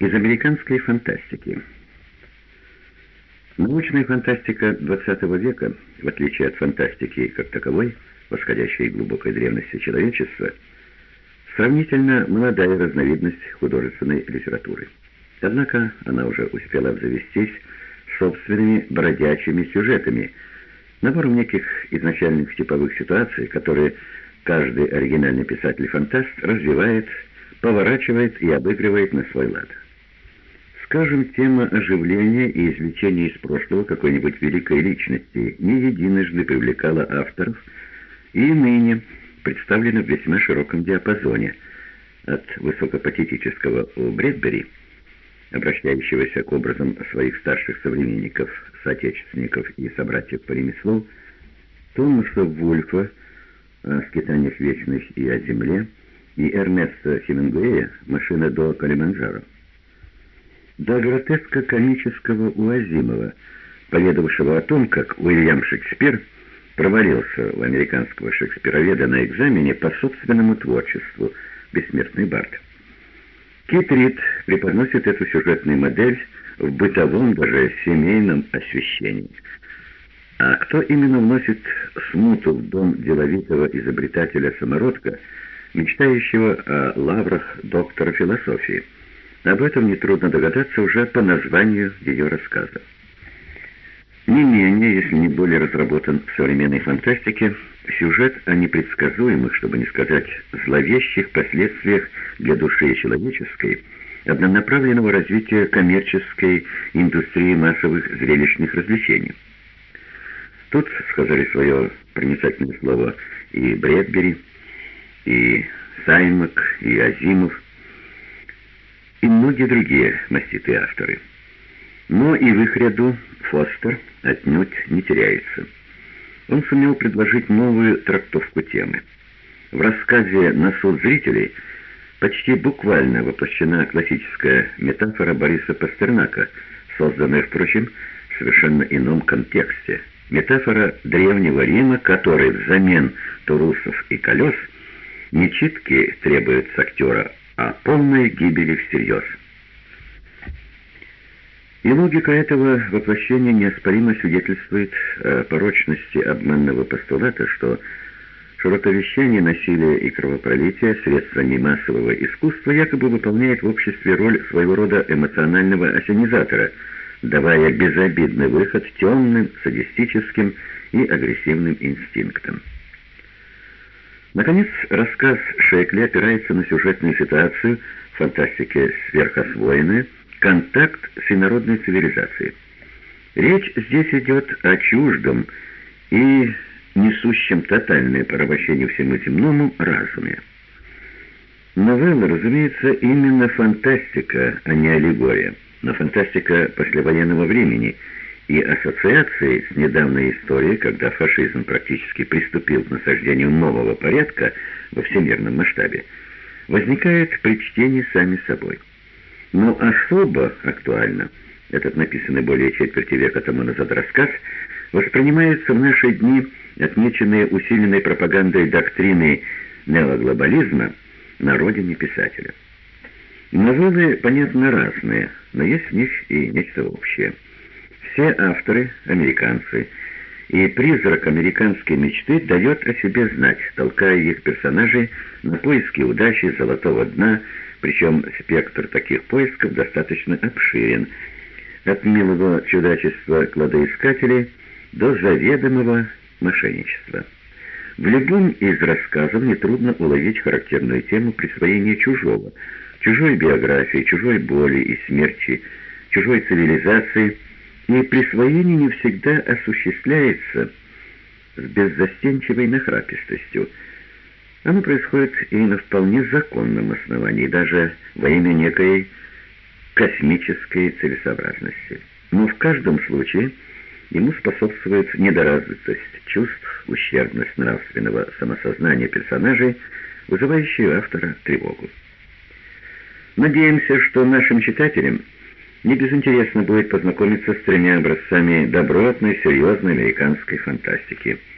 Из американской фантастики. Научная фантастика XX века, в отличие от фантастики как таковой, восходящей глубокой древности человечества, сравнительно молодая разновидность художественной литературы. Однако она уже успела обзавестись собственными бродячими сюжетами, набором неких изначальных типовых ситуаций, которые каждый оригинальный писатель-фантаст развивает, поворачивает и обыгрывает на свой лад. Скажем, тема оживления и извлечения из прошлого какой-нибудь великой личности не единожды привлекала авторов и ныне представлена в весьма широком диапазоне, от высокопатетического у обращающегося к образам своих старших современников, соотечественников и собратьев по ремеслу, Томаса Вульфа о скитаниях вечных и о земле, и Эрнеста Хемингуэя «Машина до Калиманджаро» до гротеска комического у Азимова, поведавшего о том, как Уильям Шекспир провалился у американского шекспироведа на экзамене по собственному творчеству «Бессмертный Барт». Кит Рид преподносит эту сюжетную модель в бытовом, даже семейном освещении. А кто именно вносит смуту в дом деловитого изобретателя-самородка, мечтающего о лаврах доктора философии – об этом нетрудно догадаться уже по названию ее рассказа. Не менее, если не более разработан в современной фантастике, сюжет о непредсказуемых, чтобы не сказать зловещих последствиях для души человеческой, однонаправленного развития коммерческой индустрии массовых зрелищных развлечений. Тут сказали свое проницательное слово и Брэдбери, и Саймак, и Азимов, и многие другие маститые авторы. Но и в их ряду Фостер отнюдь не теряется. Он сумел предложить новую трактовку темы. В рассказе «На суд зрителей» почти буквально воплощена классическая метафора Бориса Пастернака, созданная, впрочем, в совершенно ином контексте. Метафора древнего Рима, который взамен турусов и колес не читки требует с актера, о полной гибели всерьез. И логика этого воплощения неоспоримо свидетельствует о порочности обманного постулата, что широковещание насилия и кровопролития средствами массового искусства якобы выполняет в обществе роль своего рода эмоционального осенизатора, давая безобидный выход темным, садистическим и агрессивным инстинктам. Наконец, рассказ Шекли опирается на сюжетную ситуацию в фантастике сверхосвоенную «Контакт с инородной цивилизацией». Речь здесь идет о чуждом и несущем тотальное порабощение всему земному разуме. Новелла, разумеется, именно фантастика, а не аллегория, но фантастика послевоенного времени – и ассоциации с недавней историей, когда фашизм практически приступил к насаждению нового порядка во всемирном масштабе, возникает при чтении сами собой. Но особо актуально, этот написанный более четверти века тому назад рассказ, воспринимается в наши дни отмеченные усиленной пропагандой доктрины неоглобализма на родине писателя. Новеллы, понятно, разные, но есть в них и нечто общее – все авторы — американцы, и призрак американской мечты дает о себе знать, толкая их персонажей на поиски удачи золотого дна, причем спектр таких поисков достаточно обширен, от милого чудачества кладоискателей до заведомого мошенничества. В любом из рассказов нетрудно уловить характерную тему присвоения чужого, чужой биографии, чужой боли и смерти, чужой цивилизации – и присвоение не всегда осуществляется с беззастенчивой нахрапистостью. Оно происходит и на вполне законном основании, даже во имя некой космической целесообразности. Но в каждом случае ему способствует недоразвитость чувств, ущербность нравственного самосознания персонажей, вызывающие автора тревогу. Надеемся, что нашим читателям – не безинтересно будет познакомиться с тремя образцами добротной, серьезной американской фантастики –